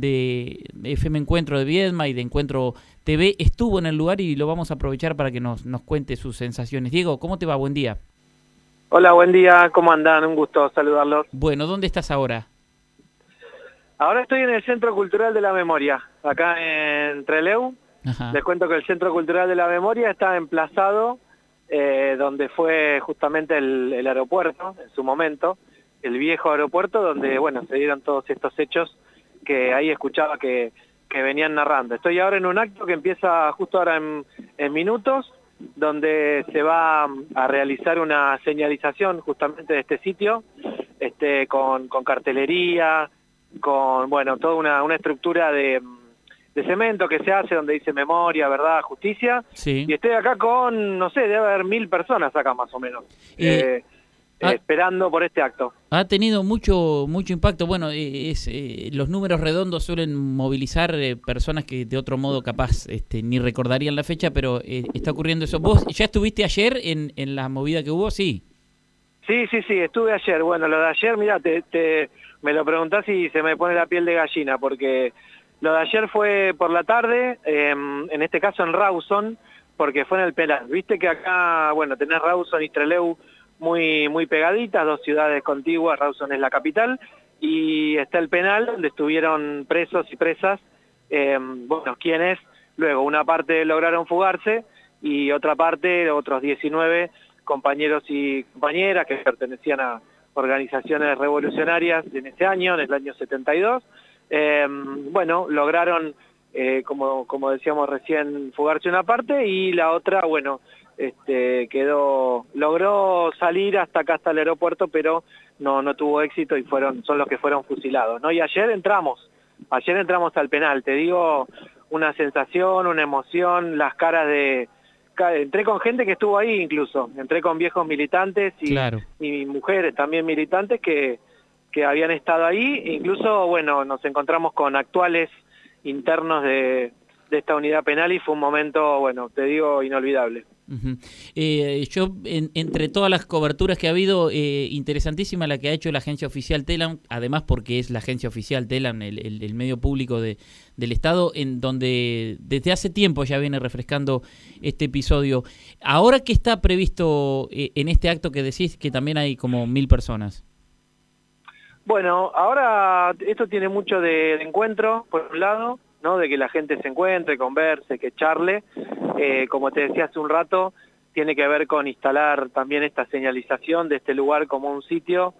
de FM Encuentro de Viedma y de Encuentro TV, estuvo en el lugar y lo vamos a aprovechar para que nos, nos cuente sus sensaciones. Diego, ¿cómo te va? Buen día. Hola, buen día, ¿cómo andan? Un gusto saludarlos. Bueno, ¿dónde estás ahora? Ahora estoy en el Centro Cultural de la Memoria, acá en Treleu. Les cuento que el Centro Cultural de la Memoria está emplazado eh, donde fue justamente el, aeropuerto en su momento, el viejo aeropuerto donde, bueno, se dieron todos estos hechos que ahí escuchaba que, que venían narrando. Estoy ahora en un acto que empieza justo ahora en, en minutos, donde se va a realizar una señalización justamente de este sitio, este, con, con cartelería, con, bueno, toda una, una estructura de, de, cemento que se hace donde dice memoria, verdad, justicia. Sí. Y estoy acá con, no sé, debe haber mil personas acá más o menos. Eh, ah. esperando por este acto. Ha tenido mucho mucho impacto. Bueno, eh, es, eh, los números redondos suelen movilizar personas que de otro modo capaz este, ni recordarían la fecha, pero está ocurriendo eso. ¿Vos ya estuviste ayer en, en la movida que hubo? Sí. Sí, sí, sí, estuve ayer. Bueno, lo de ayer, mira, te, te, me lo preguntás y se me pone la piel de gallina, porque lo de ayer fue por la tarde, em, en este caso en Rawson, porque fue en el Penal. Viste que acá, bueno, tenés Rawson y Treleu muy, muy pegaditas, dos ciudades contiguas, Rawson es la capital, y está el penal donde estuvieron presos y presas, em, bueno, quienes luego una parte lograron fugarse y otra parte, otros 19 compañeros y compañeras que pertenecían a organizaciones revolucionarias en ese año, en el año 72. Em, bueno, lograron, eh, como, como decíamos recién, fugarse una parte y la otra, bueno, este, quedó, logró salir hasta acá, hasta el aeropuerto, pero no, no tuvo éxito y fueron, son los que fueron fusilados, ¿no? Y ayer entramos, ayer entramos al penal, te digo, una sensación, una emoción, las caras de, entré con gente que estuvo ahí incluso, entré con viejos militantes y, y mujeres también militantes que, que habían estado ahí, incluso, bueno, nos encontramos con actuales internos de, de esta unidad penal y fue un momento, bueno, te digo, inolvidable. eh, yo, entre todas las coberturas que ha habido, eh, interesantísima la que ha hecho la agencia oficial TELAM, además porque es la agencia oficial TELAM, el, el, medio público de, del Estado, en donde desde hace tiempo ya viene refrescando este episodio. Ahora que está previsto eh, en este acto que decís que también hay como mil personas. Bueno, ahora esto tiene mucho de, de encuentro, por un lado, ¿no? de que la gente se encuentre, converse, que charle. Eh, como te decía hace un rato, tiene que ver con instalar también esta señalización de este lugar como un sitio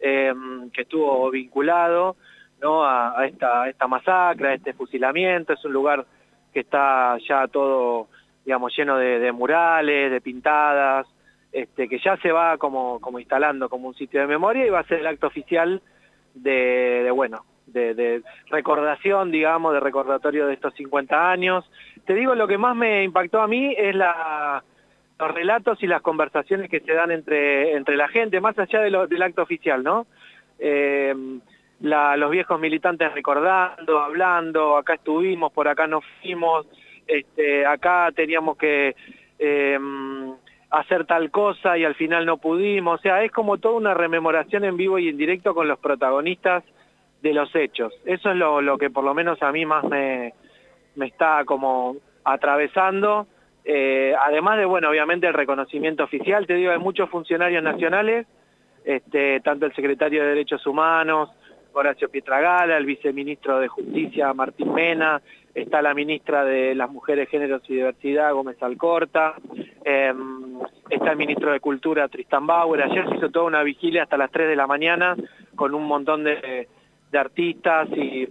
eh, que estuvo vinculado ¿no? a, esta, esta masacre, a este fusilamiento. Es un lugar que está ya todo, digamos, lleno de, murales, de pintadas, este, que ya se va como, como instalando como un sitio de memoria y va a ser el acto oficial de, de bueno, de, recordación, digamos, de recordatorio de estos 50 años. Te digo, lo que más me impactó a mí es la, los relatos y las conversaciones que se dan entre, entre la gente, más allá de lo, del acto oficial, ¿no? Eh, la, los viejos militantes recordando, hablando, acá estuvimos, por acá nos fuimos, este, acá teníamos que eh, hacer tal cosa y al final no pudimos, o sea, es como toda una rememoración en vivo y en directo con los protagonistas de los hechos. Eso es lo, lo que por lo menos a mí más me, me está como atravesando. Eh, además de, bueno, obviamente el reconocimiento oficial, te digo, hay muchos funcionarios nacionales, este, tanto el secretario de Derechos Humanos, Horacio Pietragala, el viceministro de Justicia, Martín Mena, está la ministra de las Mujeres, Géneros y Diversidad, Gómez Alcorta, eh, está el ministro de Cultura, Tristan Bauer, ayer se hizo toda una vigilia hasta las 3 de la mañana con un montón de de artistas y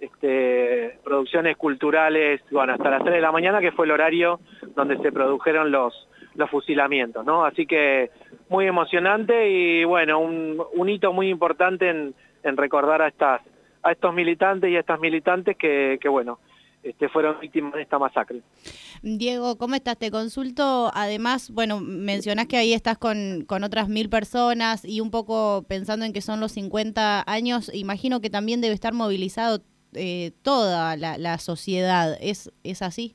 este, producciones culturales, bueno, hasta las 3 de la mañana, que fue el horario donde se produjeron los, los fusilamientos, ¿no? Así que muy emocionante y, bueno, un, un hito muy importante en, en recordar a, estas, a estos militantes y a estas militantes que, que bueno, este, fueron víctimas de esta masacre. Diego, ¿cómo estás? Te consulto, además, bueno, mencionás que ahí estás con, con otras mil personas y un poco pensando en que son los 50 años, imagino que también debe estar movilizado eh, toda la, la, sociedad, ¿Es, ¿es así?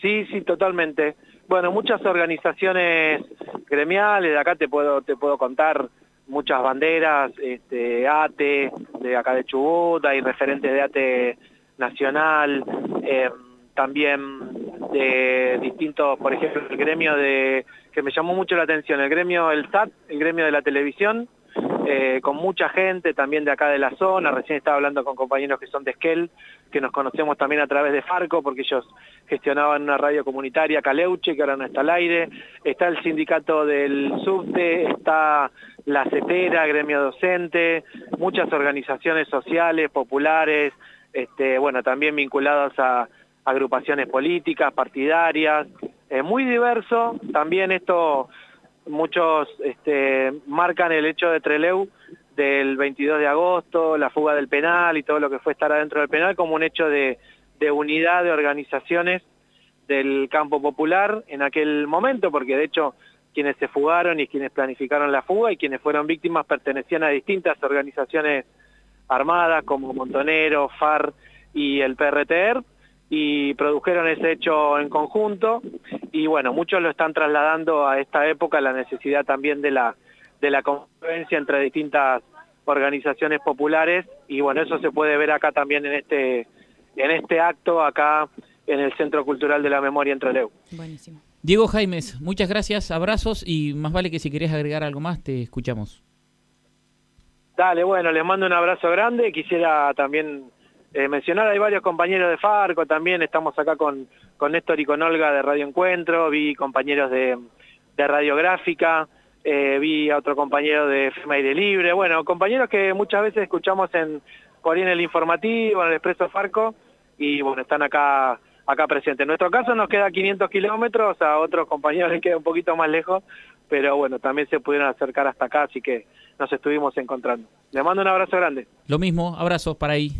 Sí, sí, totalmente. Bueno, muchas organizaciones gremiales, de acá te puedo, te puedo contar muchas banderas, este, ATE, de acá de Chubut, hay referentes de ATE nacional, eh, también de distintos, por ejemplo, el gremio de, que me llamó mucho la atención, el gremio el SAT, el gremio de la televisión, eh, con mucha gente también de acá de la zona, recién estaba hablando con compañeros que son de Esquel, que nos conocemos también a través de Farco, porque ellos gestionaban una radio comunitaria, Caleuche, que ahora no está al aire, está el sindicato del subte, está la CETERA, gremio docente, muchas organizaciones sociales, populares, este, bueno, también vinculadas a agrupaciones políticas, partidarias, eh, muy diverso, también esto muchos este, marcan el hecho de Treleu del 22 de agosto, la fuga del penal y todo lo que fue estar adentro del penal como un hecho de, de unidad de organizaciones del campo popular en aquel momento, porque de hecho quienes se fugaron y quienes planificaron la fuga y quienes fueron víctimas pertenecían a distintas organizaciones armadas como Montonero, FAR y el PRTR, y produjeron ese hecho en conjunto y bueno, muchos lo están trasladando a esta época la necesidad también de la de la convivencia entre distintas organizaciones populares y bueno, eso se puede ver acá también en este en este acto acá en el Centro Cultural de la Memoria entre Leu. Buenísimo. Diego Jaimes, muchas gracias, abrazos y más vale que si querés agregar algo más te escuchamos. Dale, bueno, les mando un abrazo grande, quisiera también eh, mencionar, hay varios compañeros de Farco también, estamos acá con, con Néstor y con Olga de Radio Encuentro, vi compañeros de, de Radiográfica, eh, vi a otro compañero de FEMA de Libre, bueno, compañeros que muchas veces escuchamos en, por ahí en el informativo, en el Expreso Farco, y bueno, están acá acá presentes. En nuestro caso nos queda 500 kilómetros, a otros compañeros les queda un poquito más lejos, pero bueno, también se pudieron acercar hasta acá, así que nos estuvimos encontrando. Les mando un abrazo grande. Lo mismo, abrazos para ahí.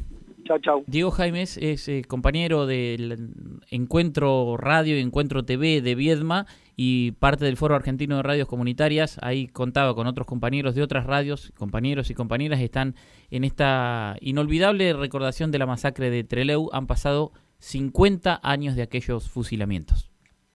Chao, chao. Diego Jaimes es eh, compañero del Encuentro Radio y Encuentro TV de Viedma y parte del Foro Argentino de Radios Comunitarias. Ahí contaba con otros compañeros de otras radios, compañeros y compañeras están en esta inolvidable recordación de la masacre de Treleu. Han pasado 50 años de aquellos fusilamientos.